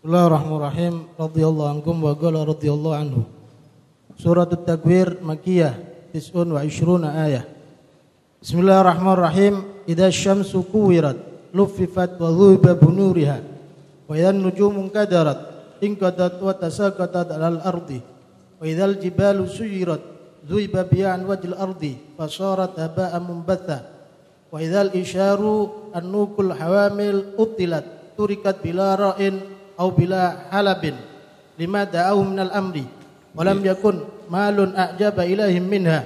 Bismillahirrahmanirrahim. Radhiyallahu ankum wa qala radhiyallahu anhu. Surat At-Takwir Makkiyah 29 ayah. Bismillahirrahmanirrahim. Idza syamsu kuwirat luffifat wa dhuhiba bunuriha wa idza nujumu kadarat inqadat wa tasaqatat 'alal ardi wa idzal jibalu suyirat dhuhiba bi'an wajhil ardi fasarat haba'an munbatha wa idzal isyaru an-nukul hawamil utilat turikat bila ra'in أو بلا حلب لما دعوه من الأمر ولم يكن مال أعجب إليهم منها.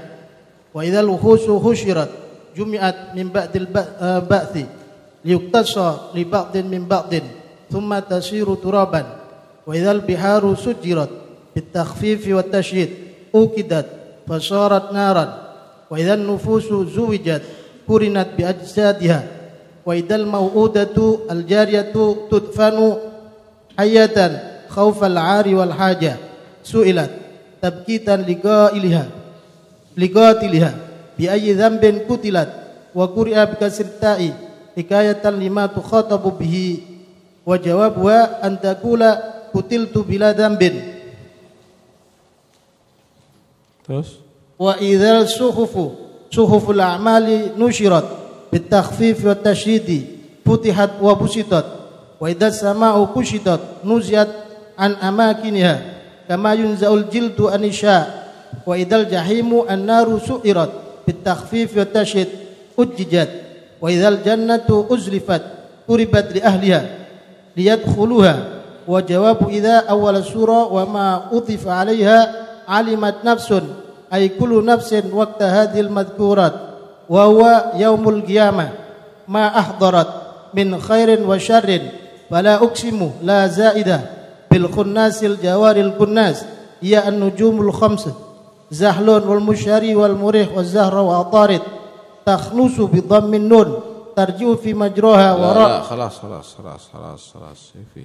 وإذا الوحوش حشرت جمعت من بعد البعث ليقتصى لبعض من بعض ثم تسير ترابا. وإذا البحار سجرت بالتخفيف والتشديد أوكدت فصارت نارا. وإذا النفوس زوجت قرنت بأجسادها. وإذا الموءودة الجارية تدفن hayatan khaufal ari wal haja su'ilat tabkitan liqailiha liqatiliha bi ayyi dhanbin kutilat wa quri'a bi kasirta'i hikayatan lima tukhatabu bihi wa jawabuha an taqula kutiltu bila dhanbin terus wa idzal suhufu suhuful a'mali nushirat bitakhfif wa tashdidi futihat wa busitat وإذا السماء كشطت نزيت عن أماكنها كما ينزع الجلد أن يشاء وإذا الجحيم النار سئرت بالتخفيف والتشد أججت وإذا الجنة أزلفت قربت لأهلها ليدخلوها وجواب إذا أول سورة وما أضف عليها علمت نفس أي كل نفس وقت هذه المذكورات وهو يوم القيامة ما أحضرت من خير وشر fala uksimu la zaidah bil khunnasil jawaril kunnas ya an-nujumul khams zahlun wal musyari wal murih wal zahra wa atarid takhlusu bi dhammin nun tarji'u fi majraha wa ra. Khalas khalas khalas khalas khalas fi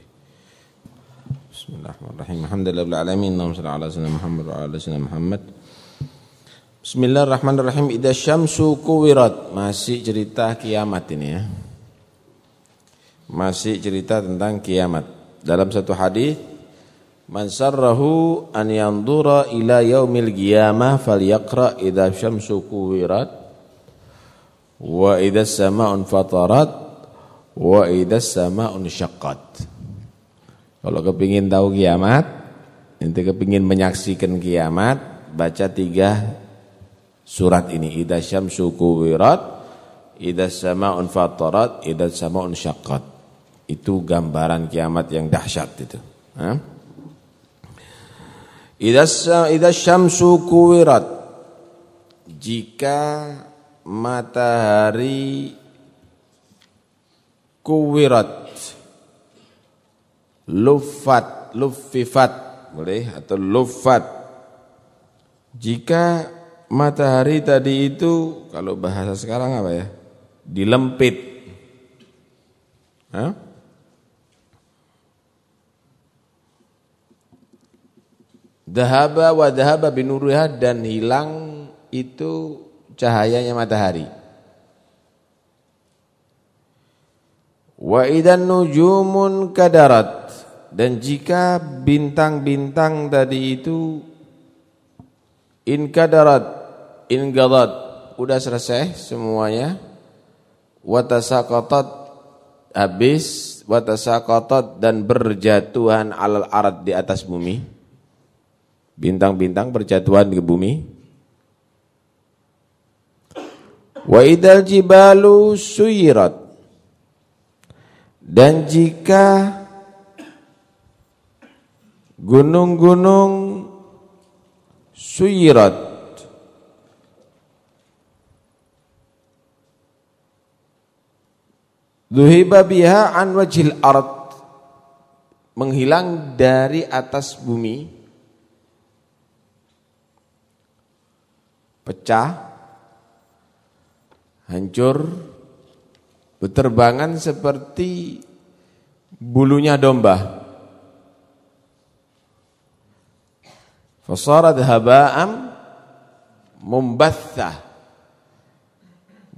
Bismillahirrahmanirrahim. Alhamdulillahil alamin. Allahumma shalli ala sayyidina Muhammad wa ala sayyidina Muhammad. Bismillahirrahmanirrahim. Idza syamsu kuwirat. Masih cerita kiamat ini ya masih cerita tentang kiamat. Dalam satu hadis, "Man sarrahu an yandura ila yaumil qiyamah falyaqra idza syamsu kuwirat wa idza samaa'un fatarat wa idza samaa'un syaqqat." Kalau kepingin tahu kiamat, nanti kepingin menyaksikan kiamat, baca tiga surat ini. Idza syamsu kuwirat, idza samaa'un fatarat, idza samaa'un syaqqat. Itu gambaran kiamat yang dahsyat itu. Idza syamsu kuwirat. Jika matahari kuwirat lufat lufifat boleh? Atau lufat jika matahari tadi itu kalau bahasa sekarang apa ya? Dilempit. Hah? Dahaba wa dahaba binuriha dan hilang itu cahayanya matahari. Wa idan nujumun kadarat dan jika bintang-bintang tadi itu in kadarat in gadat udah selesai semuanya wa tasaqatat habis wa tasaqatat dan berjatuhan alal arad di atas bumi bintang-bintang berjatuhan ke bumi. Wa idal jibalu suyirat. Dan jika gunung-gunung suyirat Duhiba biha an wajil ard menghilang dari atas bumi pecah, hancur, berterbangan seperti bulunya domba. Fasarat haba'am mumbathah.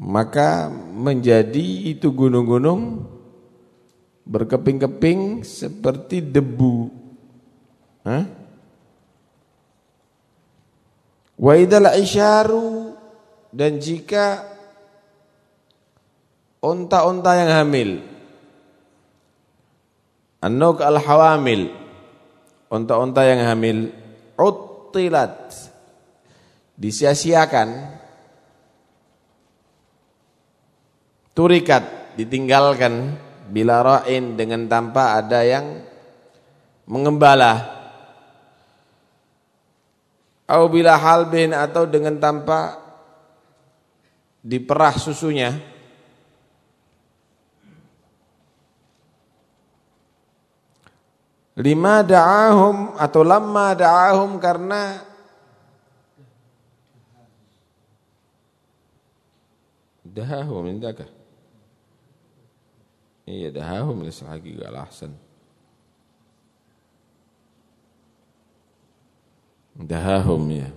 Maka menjadi itu gunung-gunung berkeping-keping seperti debu. Hah? Wa idal isyaru dan jika unta-unta yang hamil An-nuk al-hawamil unta-unta yang hamil uttilat disia-siakan turikat ditinggalkan bila ra'in dengan tanpa ada yang mengembala au bila halbin atau dengan tanpa diperah susunya. Lima da'ahum atau lama da'ahum karena da'ahum indakah iya da'ahum laysa haqiqa al-ahsan dahahum ya.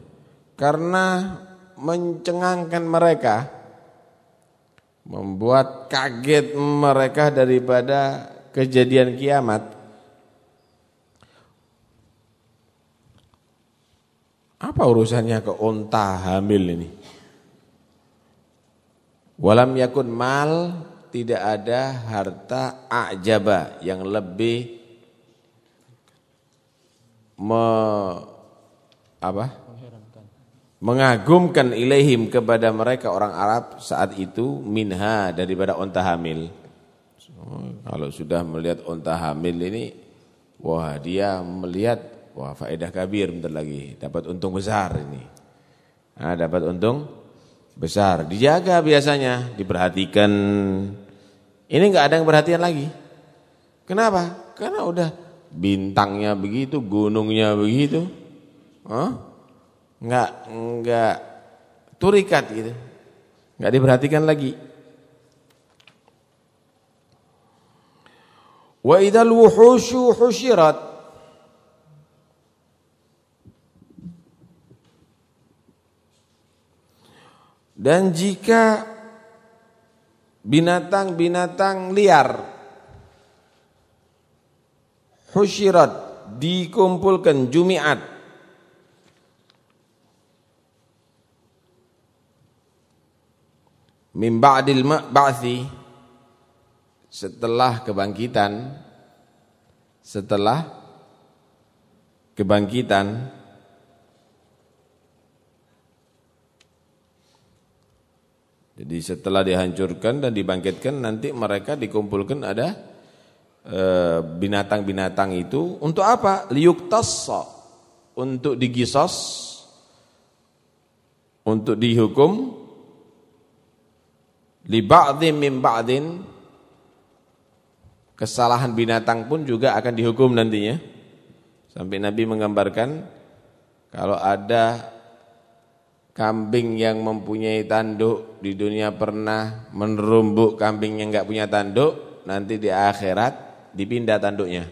Karena mencengangkan mereka membuat kaget mereka daripada kejadian kiamat. Apa urusannya ke unta hamil ini? Walam yakun mal tidak ada harta ajaba yang lebih me apa? Mengagumkan ilaihim kepada mereka orang Arab saat itu minha daripada unta hamil. Kalau sudah melihat unta hamil ini, wah dia melihat wah faedah kabir bentar lagi, dapat untung besar ini. Nah, dapat untung besar, dijaga biasanya, diperhatikan. Ini enggak ada yang perhatian lagi. Kenapa? Karena udah bintangnya begitu, gunungnya begitu. Huh? Enggak, enggak turikat gitu. Enggak diperhatikan lagi. Wa idzal wuhushu husyirat Dan jika binatang-binatang liar husyirat dikumpulkan jumiat min ba'dil ba'thi. Setelah kebangkitan setelah kebangkitan jadi setelah dihancurkan dan dibangkitkan nanti mereka dikumpulkan ada eh, binatang-binatang itu. Untuk apa? Liyuktassa untuk digisos. Untuk dihukum li ba'dhin min ba'dhin kesalahan binatang pun juga akan dihukum nantinya. Sampai Nabi menggambarkan kalau ada kambing yang mempunyai tanduk di dunia pernah menerumbuk kambing yang enggak punya tanduk nanti di akhirat dipindah tanduknya.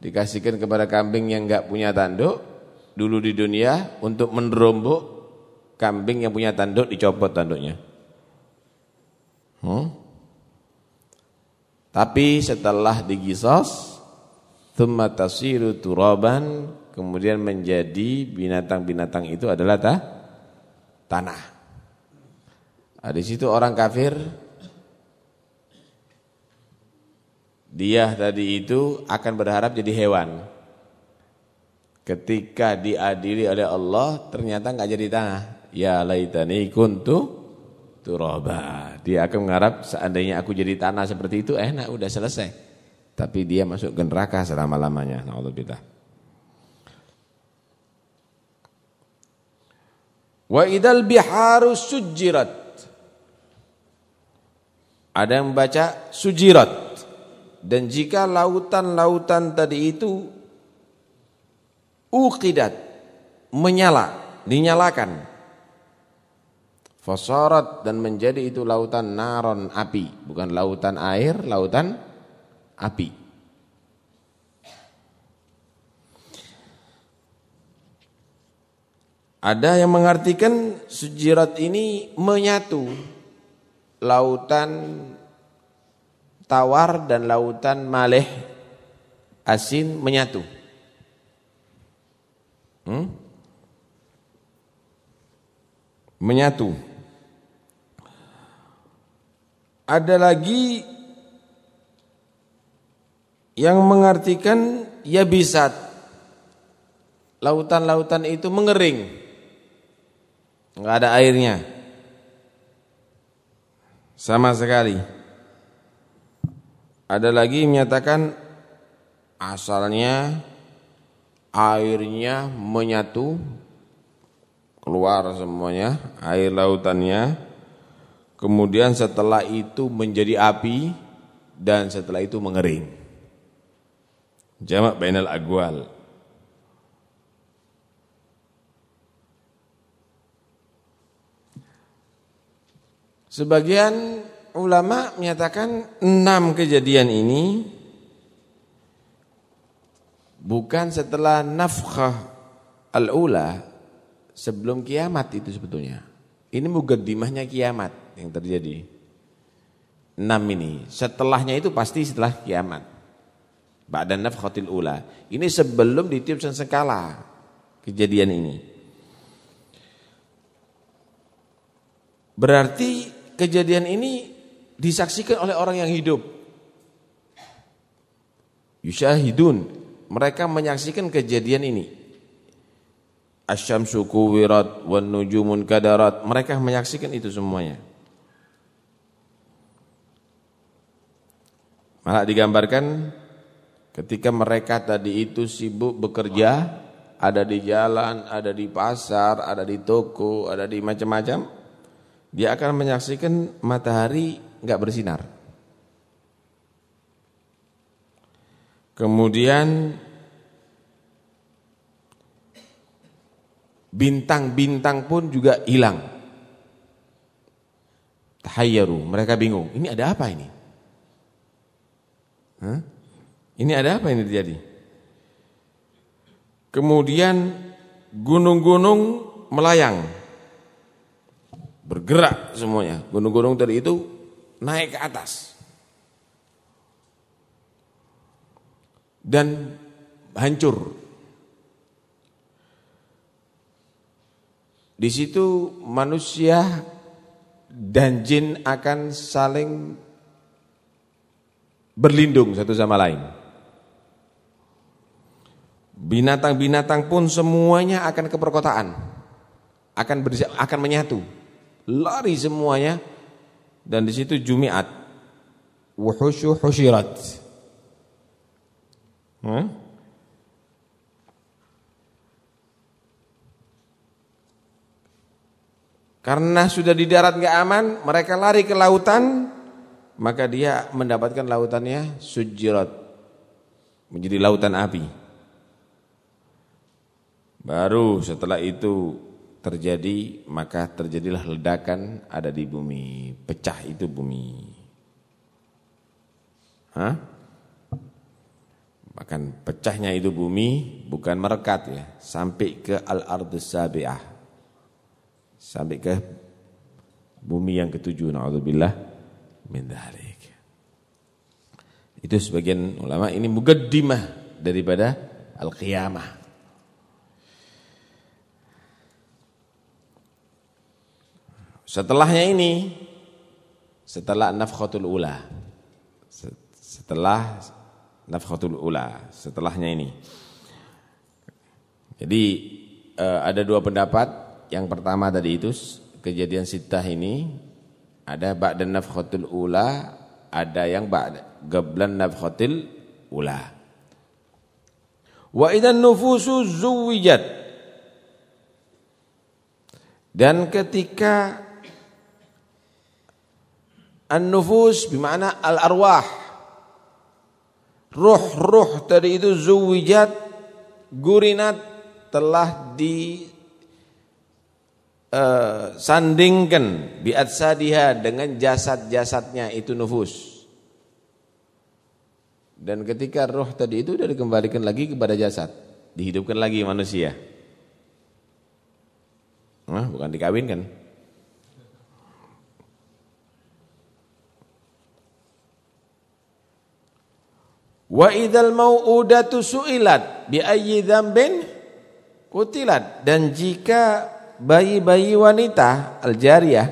Dikasihkan kepada kambing yang enggak punya tanduk dulu di dunia untuk menerumbuk kambing yang punya tanduk dicopot tanduknya. Hmm? Tapi setelah digisos, thumma tasiru turaban, kemudian menjadi binatang-binatang itu adalah ta? tanah. Nah, di situ orang kafir dia tadi itu akan berharap jadi hewan. Ketika diadili oleh Allah ternyata nggak jadi tanah ya laitani kuntu turaba. Dia akan mengharap seandainya aku jadi tanah seperti itu enak udah selesai. Tapi dia masuk ke neraka selama-lamanya. Nauzubillah. Wa idal biharu sujirat. Ada yang membaca sujirat. Dan jika lautan-lautan tadi itu uqidat menyala, dinyalakan Fasarat dan menjadi itu lautan naron api, bukan lautan air, lautan api. Ada yang mengartikan sujirat ini menyatu lautan tawar dan lautan maleh asin menyatu. Hmm? Menyatu. Ada lagi yang mengartikan ya bisa lautan-lautan itu mengering. Enggak ada airnya. Sama sekali. Ada lagi menyatakan asalnya airnya menyatu keluar semuanya air lautannya kemudian setelah itu menjadi api dan setelah itu mengering. Jamak bainal agwal. Sebagian ulama menyatakan enam kejadian ini bukan setelah nafkah al-ula sebelum kiamat itu sebetulnya. Ini mugaddimahnya kiamat yang terjadi. Enam ini, setelahnya itu pasti setelah kiamat. Ba'dan nafkhatil ula. Ini sebelum ditiup sengkala kejadian ini. Berarti kejadian ini disaksikan oleh orang yang hidup. Yusyahidun, mereka menyaksikan kejadian ini. Asyamsu kuwirat wan nujumun kadarat, mereka menyaksikan itu semuanya. Malah digambarkan ketika mereka tadi itu sibuk bekerja, ada di jalan, ada di pasar, ada di toko, ada di macam-macam, dia akan menyaksikan matahari nggak bersinar. Kemudian bintang-bintang pun juga hilang. Tahayyaru, mereka bingung. Ini ada apa ini? Ini ada apa ini terjadi? Kemudian gunung-gunung melayang bergerak semuanya. Gunung-gunung tadi itu naik ke atas. Dan hancur. Di situ manusia dan jin akan saling berlindung satu sama lain. Binatang-binatang pun semuanya akan ke perkotaan. Akan berisi, akan menyatu lari semuanya dan di situ jumiat wuhusyu husyirat hmm? karena sudah di darat nggak aman mereka lari ke lautan maka dia mendapatkan lautannya sujirat. Menjadi lautan api. Baru setelah itu terjadi maka terjadilah ledakan ada di bumi. Pecah itu bumi. Hah? bahkan pecahnya itu bumi bukan merekat ya. Sampai ke al-ardus sabi'ah. Sampai ke bumi yang ketujuh naudzubillah min itu sebagian ulama ini mugaddimah daripada al-qiyamah Setelahnya ini setelah nafkhatul ula. Setelah nafkhatul ula, setelahnya ini. Jadi eh, ada dua pendapat. Yang pertama tadi itu kejadian sitah ini ada ba'dan nafkhatul ula, ada yang ba'da gablan nafkhatil ula. Wa idan nufusu zuwijat. Dan ketika An-nufus bermakna al-arwah. Ruh-ruh tadi itu zuwijat gurinat telah di uh, sandingkan biatsadiha dengan jasad-jasadnya itu nufus. Dan ketika roh tadi itu sudah dikembalikan lagi kepada jasad, dihidupkan lagi manusia. Nah, bukan dikawinkan. Wa idzal mau'udatu su'ilat bi ayyi dzambin kutilat dan jika bayi-bayi wanita aljariyah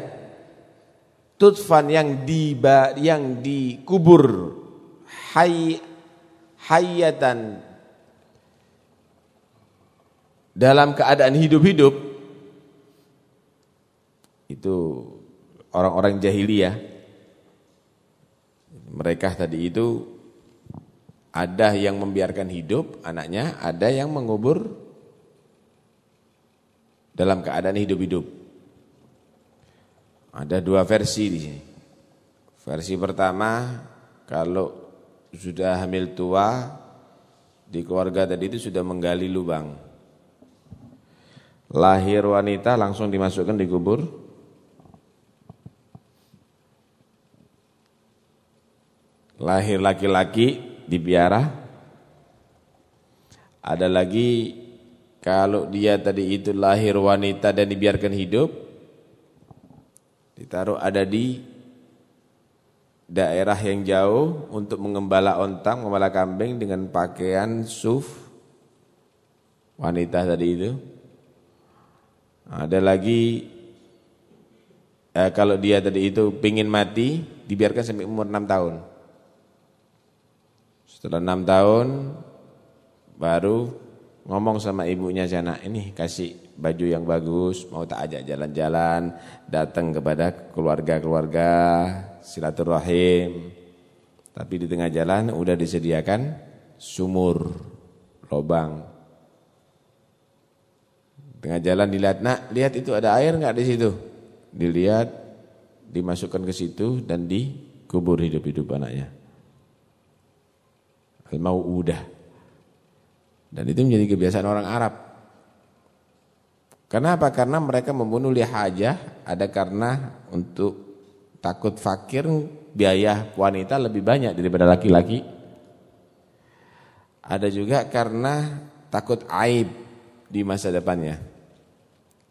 tutfan yang di yang dikubur hay hayatan dalam keadaan hidup-hidup itu orang-orang jahiliyah mereka tadi itu ada yang membiarkan hidup anaknya, ada yang mengubur dalam keadaan hidup-hidup. Ada dua versi di sini. Versi pertama, kalau sudah hamil tua di keluarga tadi itu sudah menggali lubang. Lahir wanita langsung dimasukkan di kubur. Lahir laki-laki dipiara. Ada lagi kalau dia tadi itu lahir wanita dan dibiarkan hidup ditaruh ada di daerah yang jauh untuk mengembala ontang, mengembala kambing dengan pakaian suf wanita tadi itu. Ada lagi eh, kalau dia tadi itu pingin mati dibiarkan sampai umur 6 tahun. Setelah enam tahun baru ngomong sama ibunya sana ini kasih baju yang bagus, mau tak ajak jalan-jalan, datang kepada keluarga-keluarga, silaturahim. Tapi di tengah jalan udah disediakan sumur, lobang. Tengah jalan dilihat, nak lihat itu ada air nggak di situ? Dilihat, dimasukkan ke situ dan dikubur hidup-hidup anaknya al-mau'udah. Dan itu menjadi kebiasaan orang Arab. Kenapa? Karena mereka membunuh lihajah ada karena untuk takut fakir biaya wanita lebih banyak daripada laki-laki. Ada juga karena takut aib di masa depannya.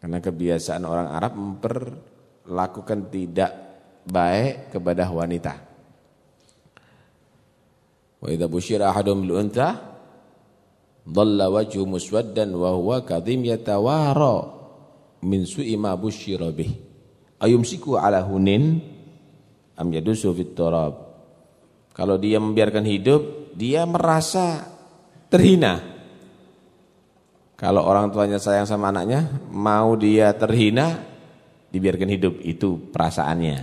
Karena kebiasaan orang Arab memperlakukan tidak baik kepada wanita. Wa idza busyira ahadum bil dhalla wajhu muswaddan wa huwa kadhim yatawara min su'i ma busyira bih. Ayumsiku ala hunin am yadusu fit turab. Kalau dia membiarkan hidup, dia merasa terhina. Kalau orang tuanya sayang sama anaknya, mau dia terhina, dibiarkan hidup, itu perasaannya.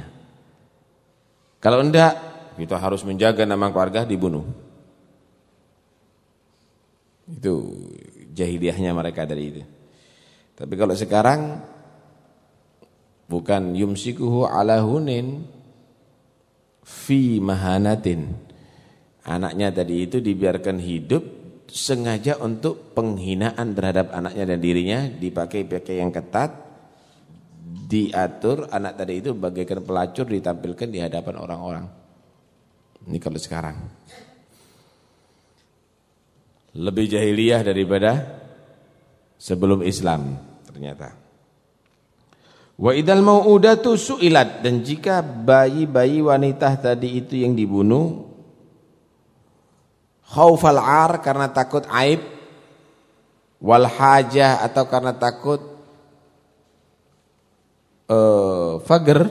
Kalau enggak, kita harus menjaga nama keluarga dibunuh. Itu jahiliyahnya mereka dari itu. Tapi kalau sekarang bukan yumsikuhu ala hunin fi mahanatin. Anaknya tadi itu dibiarkan hidup sengaja untuk penghinaan terhadap anaknya dan dirinya dipakai pakai yang ketat diatur anak tadi itu bagaikan pelacur ditampilkan di hadapan orang-orang. Ini kalau sekarang. Lebih jahiliyah daripada sebelum Islam ternyata. Wa idal mau'udatu su'ilat dan jika bayi-bayi wanita tadi itu yang dibunuh khaufal ar karena takut aib wal hajah atau karena takut uh, fager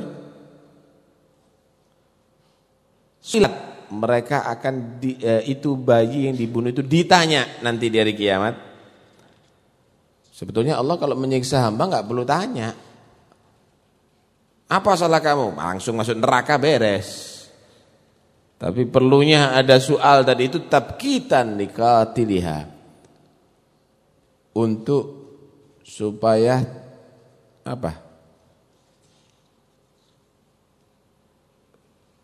silat mereka akan di, e, itu bayi yang dibunuh itu ditanya nanti di hari kiamat. Sebetulnya Allah kalau menyiksa hamba nggak perlu tanya. Apa salah kamu? Langsung masuk neraka beres. Tapi perlunya ada soal tadi itu tabkitan likatiliha. Untuk supaya apa?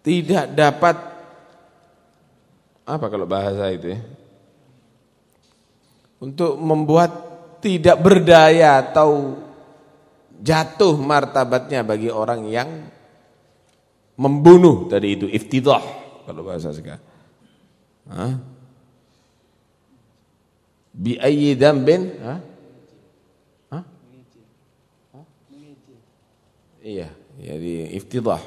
tidak dapat apa kalau bahasa itu ya? Untuk membuat tidak berdaya atau jatuh martabatnya bagi orang yang membunuh tadi itu iftidah kalau bahasa sekarang. Hah? Bi ayyi dambin? Hah? Hah? Iya, jadi iftidah.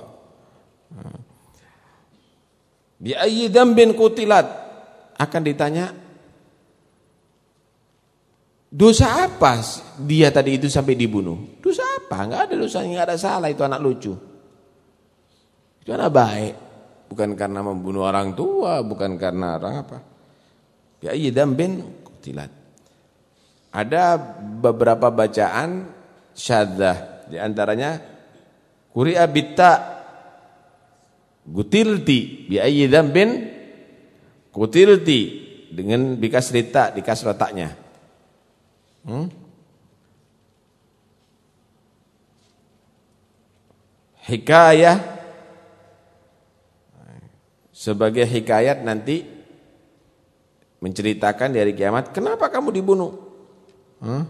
Bi ayyi dambin kutilat? akan ditanya dosa apa dia tadi itu sampai dibunuh? Dosa apa? Enggak ada dosa, enggak ada salah itu anak lucu. Itu anak baik, bukan karena membunuh orang tua, bukan karena orang apa. Ya iya bin tilat. Ada beberapa bacaan syadzah di antaranya quri'a bitta gutilti bi ayyi dzambin Kutilti dengan bikas rita dikas letaknya. Hmm? Hikayah sebagai hikayat nanti menceritakan dari kiamat kenapa kamu dibunuh? Hmm?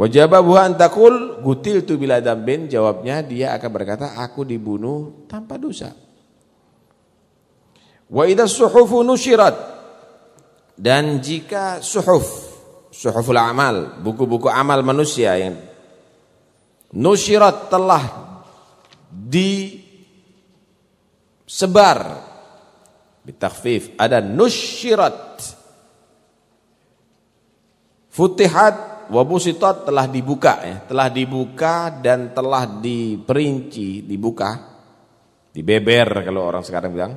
Wajabahu antakul gutil tu bila dambin jawabnya dia akan berkata aku dibunuh tanpa dosa. Wa idza suhufu nusyirat dan jika suhuf suhuful amal buku-buku amal manusia yang nusyirat telah disebar bitakhfif ada nusyirat futihat wa busitat telah dibuka ya. Telah dibuka dan telah diperinci dibuka dibeber kalau orang sekarang bilang.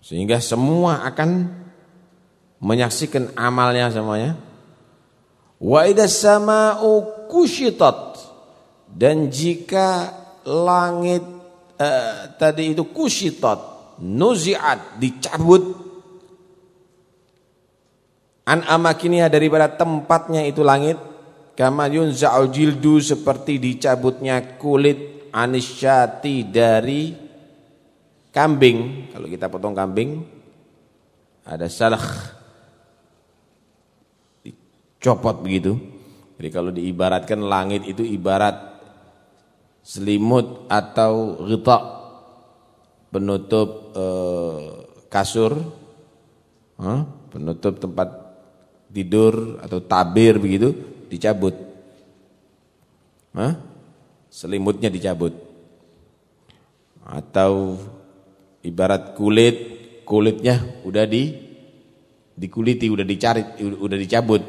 Sehingga semua akan menyaksikan amalnya semuanya. Wa idas sama'u kushitat dan jika langit uh, tadi itu kushitat nuzi'at dicabut an amakinia daripada tempatnya itu langit kama yunza'u jildu seperti dicabutnya kulit anisyati dari kambing, kalau kita potong kambing ada salah dicopot begitu. Jadi kalau diibaratkan langit itu ibarat selimut atau ghita penutup eh, kasur, eh, penutup tempat tidur atau tabir begitu dicabut. Eh, selimutnya dicabut. Atau ibarat kulit kulitnya udah di dikuliti udah dicari udah dicabut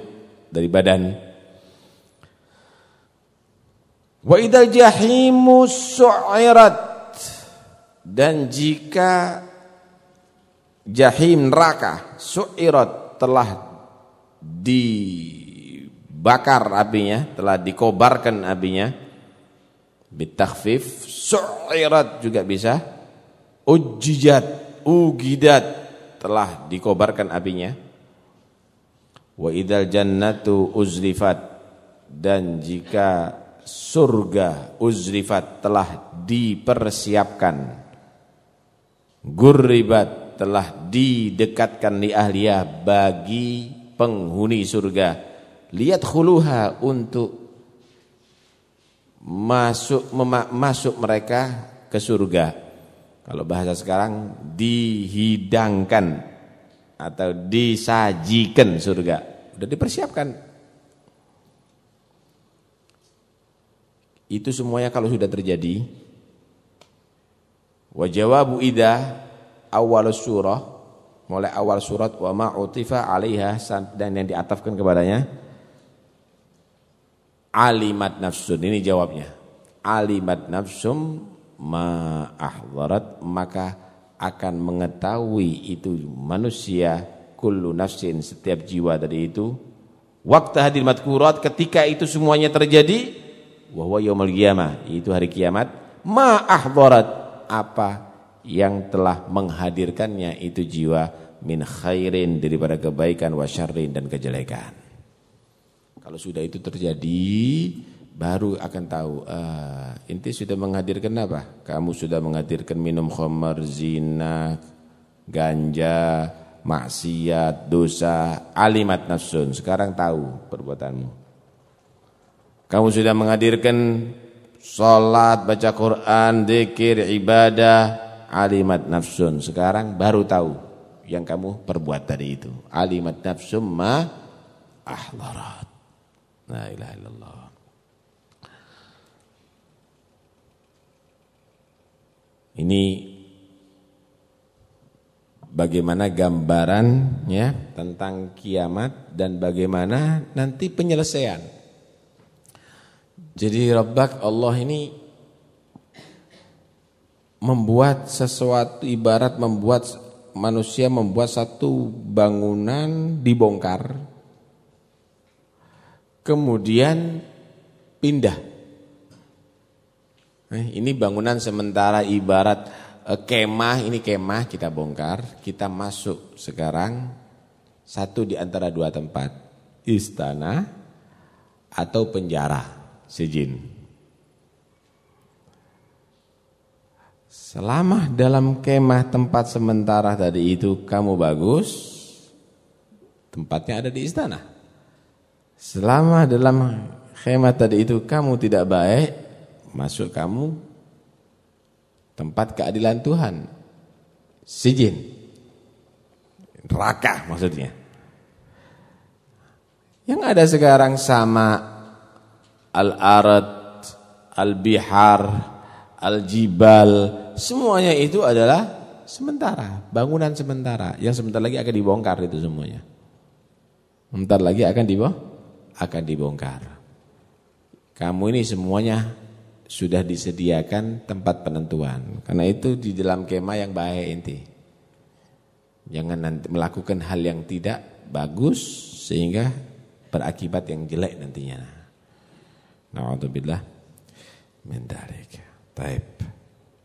dari badan wa idal jahimu su'irat dan jika jahim neraka su'irat telah dibakar apinya telah dikobarkan apinya bitakhfif su'irat juga bisa ujjijat ugidat telah dikobarkan apinya. Wa idal jannatu uzlifat dan jika surga uzlifat telah dipersiapkan gurribat telah didekatkan li ahliya bagi penghuni surga lihat khuluha untuk masuk masuk mereka ke surga kalau bahasa sekarang dihidangkan atau disajikan surga. Sudah dipersiapkan. Itu semuanya kalau sudah terjadi. Wa jawabu idza awal surah mulai awal surat wa ma utifa 'alaiha dan yang diatafkan kepadanya alimat nafsun. Ini jawabnya. Alimat nafsum ma'ahdarat maka akan mengetahui itu manusia kullu nafsin setiap jiwa dari itu. Waktu hadir matkurat ketika itu semuanya terjadi wahwa yaumul qiyamah itu hari kiamat ma'ahdarat apa yang telah menghadirkannya itu jiwa min khairin daripada kebaikan wa syarrin dan kejelekan. Kalau sudah itu terjadi baru akan tahu ah, inti sudah menghadirkan apa? Kamu sudah menghadirkan minum khamar zina ganja maksiat dosa alimat nafsun. Sekarang tahu perbuatanmu. Kamu sudah menghadirkan salat baca Quran zikir ibadah alimat nafsun. Sekarang baru tahu yang kamu perbuat tadi itu. Alimat nafsum ma ahlarat la ilaha illallah. Ini bagaimana gambarannya tentang kiamat dan bagaimana nanti penyelesaian. Jadi Rabbak Allah ini membuat sesuatu ibarat membuat manusia membuat satu bangunan dibongkar kemudian pindah. Eh, ini bangunan sementara ibarat eh, kemah, ini kemah kita bongkar, kita masuk sekarang satu di antara dua tempat, istana atau penjara, sejin. Selama dalam kemah tempat sementara tadi itu kamu bagus, tempatnya ada di istana. Selama dalam kemah tadi itu kamu tidak baik, masuk kamu tempat keadilan Tuhan. Sijin. Neraka maksudnya. Yang ada sekarang sama al-arad, al-bihar, al-jibal, semuanya itu adalah sementara, bangunan sementara yang sebentar lagi akan dibongkar itu semuanya. Sebentar lagi akan dibongkar, akan dibongkar. Kamu ini semuanya sudah disediakan tempat penentuan. Karena itu di dalam kemah yang baik inti. Jangan nanti melakukan hal yang tidak bagus sehingga berakibat yang jelek nantinya. Nauzubillah min dzalik. Taib.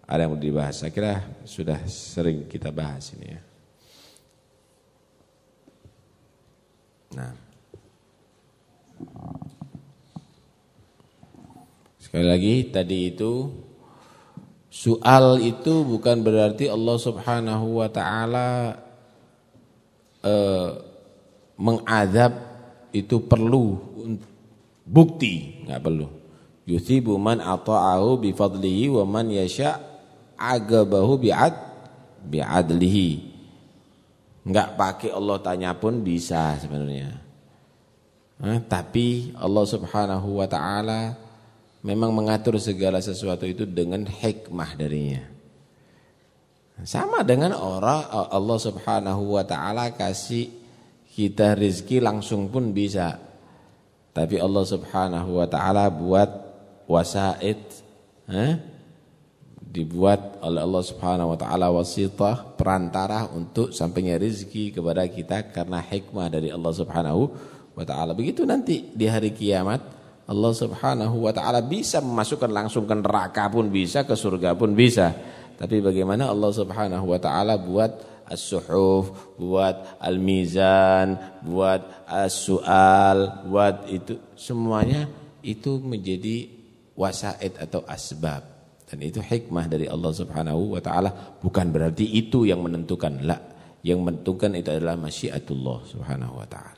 Ada yang dibahas? Saya kira sudah sering kita bahas ini ya. Nah. Sekali lagi tadi itu soal itu bukan berarti Allah Subhanahu wa taala eh, mengadab itu perlu bukti, enggak perlu. Yusibu man ata'ahu bi fadlihi wa man yasha agabahu bi'ad bi'adlihi. Enggak pakai Allah tanya pun bisa sebenarnya. Nah, tapi Allah Subhanahu wa taala memang mengatur segala sesuatu itu dengan hikmah darinya. Sama dengan orang Allah Subhanahu wa taala kasih kita rizki langsung pun bisa. Tapi Allah Subhanahu wa taala buat wasaid eh? Dibuat oleh Allah Subhanahu wa taala wasitah perantara untuk sampainya rizki kepada kita karena hikmah dari Allah Subhanahu wa taala. Begitu nanti di hari kiamat Allah Subhanahu wa taala bisa memasukkan langsung ke neraka pun bisa, ke surga pun bisa. Tapi bagaimana Allah Subhanahu wa taala buat as-suhuf, buat al-mizan, buat as-sual, buat itu semuanya itu menjadi wasaid atau asbab. Dan itu hikmah dari Allah Subhanahu wa taala, bukan berarti itu yang menentukan, la. Yang menentukan itu adalah masyiatullah Subhanahu wa taala.